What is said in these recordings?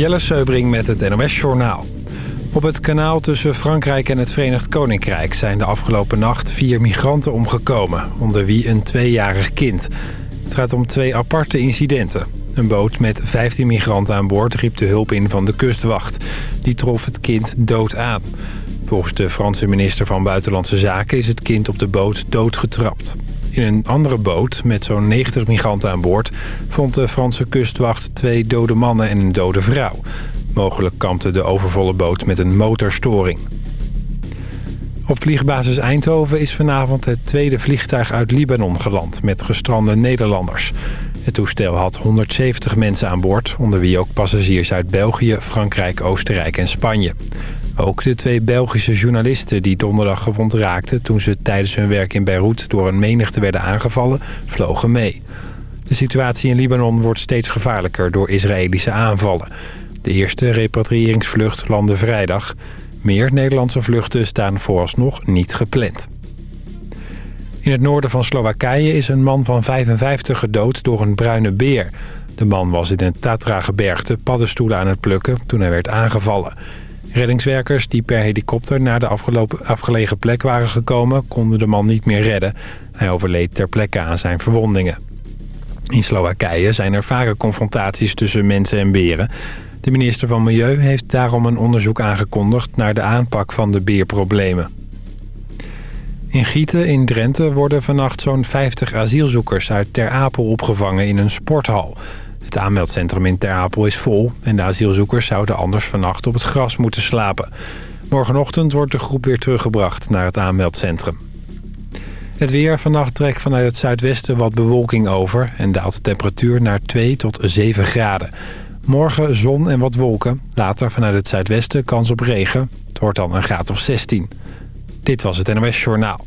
Jelle Seubring met het NOS Journaal. Op het kanaal tussen Frankrijk en het Verenigd Koninkrijk... zijn de afgelopen nacht vier migranten omgekomen, onder wie een tweejarig kind. Het gaat om twee aparte incidenten. Een boot met 15 migranten aan boord riep de hulp in van de kustwacht. Die trof het kind dood aan. Volgens de Franse minister van Buitenlandse Zaken is het kind op de boot doodgetrapt. In een andere boot met zo'n 90 migranten aan boord... vond de Franse kustwacht twee dode mannen en een dode vrouw. Mogelijk kampte de overvolle boot met een motorstoring. Op vliegbasis Eindhoven is vanavond het tweede vliegtuig uit Libanon geland... met gestrande Nederlanders. Het toestel had 170 mensen aan boord... onder wie ook passagiers uit België, Frankrijk, Oostenrijk en Spanje. Ook de twee Belgische journalisten die donderdag gewond raakten... toen ze tijdens hun werk in Beirut door een menigte werden aangevallen, vlogen mee. De situatie in Libanon wordt steeds gevaarlijker door Israëlische aanvallen. De eerste repatriëringsvlucht landde vrijdag. Meer Nederlandse vluchten staan vooralsnog niet gepland. In het noorden van Slowakije is een man van 55 gedood door een bruine beer. De man was in een Tatra-gebergte paddenstoelen aan het plukken toen hij werd aangevallen. Reddingswerkers die per helikopter naar de afgelegen plek waren gekomen... konden de man niet meer redden. Hij overleed ter plekke aan zijn verwondingen. In Slowakije zijn er vaker confrontaties tussen mensen en beren. De minister van Milieu heeft daarom een onderzoek aangekondigd... naar de aanpak van de beerproblemen. In Gieten in Drenthe worden vannacht zo'n 50 asielzoekers uit Ter Apel opgevangen in een sporthal... Het aanmeldcentrum in Ter Apel is vol en de asielzoekers zouden anders vannacht op het gras moeten slapen. Morgenochtend wordt de groep weer teruggebracht naar het aanmeldcentrum. Het weer vannacht trekt vanuit het zuidwesten wat bewolking over... en daalt de temperatuur naar 2 tot 7 graden. Morgen zon en wat wolken. Later vanuit het zuidwesten kans op regen. Het wordt dan een graad of 16. Dit was het NOS Journaal.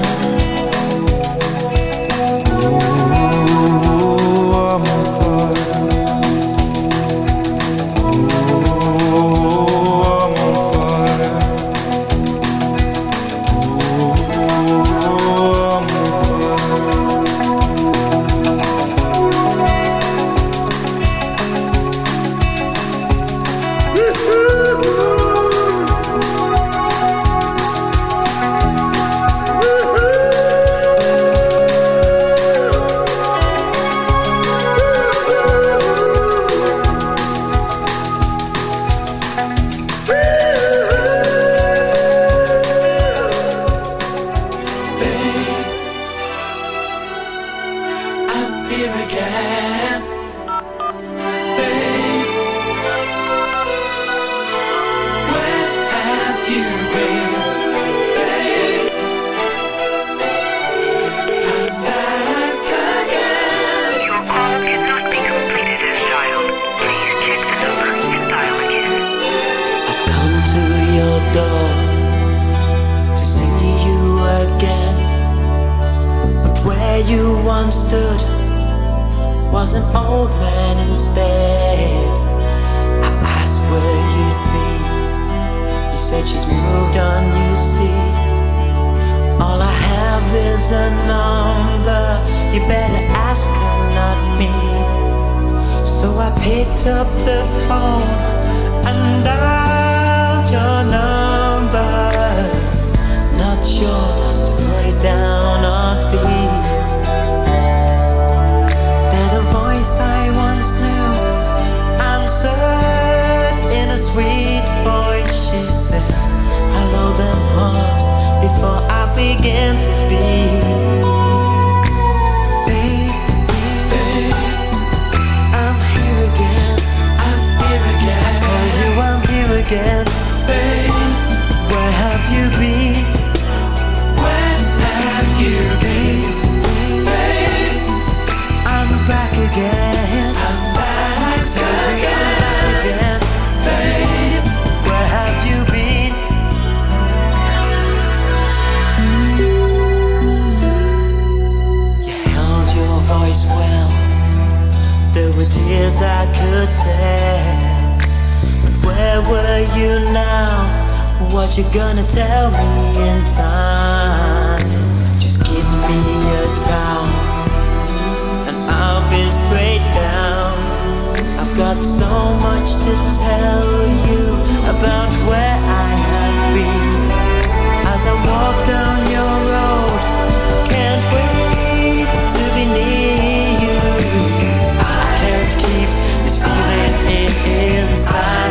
So I picked up the phone and I again. were you now, what you gonna tell me in time? Just give me a town, and I'll be straight down. I've got so much to tell you about where I have been. As I walk down your road, I can't wait to be near you. I can't keep this feeling inside.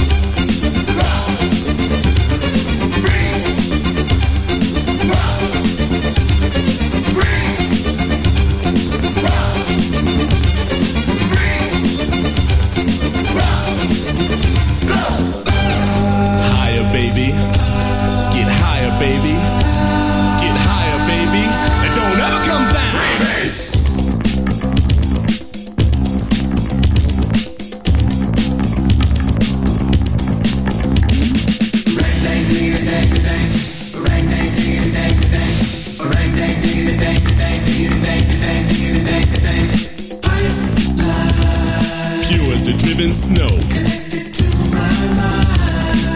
As the driven snow.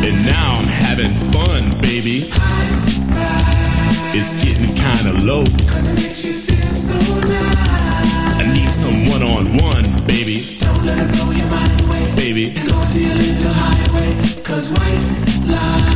And now I'm having fun, baby. It's getting kinda low. I need some one on one, baby. Don't let it your mind away. Baby. Go to your little highway. Cause white lines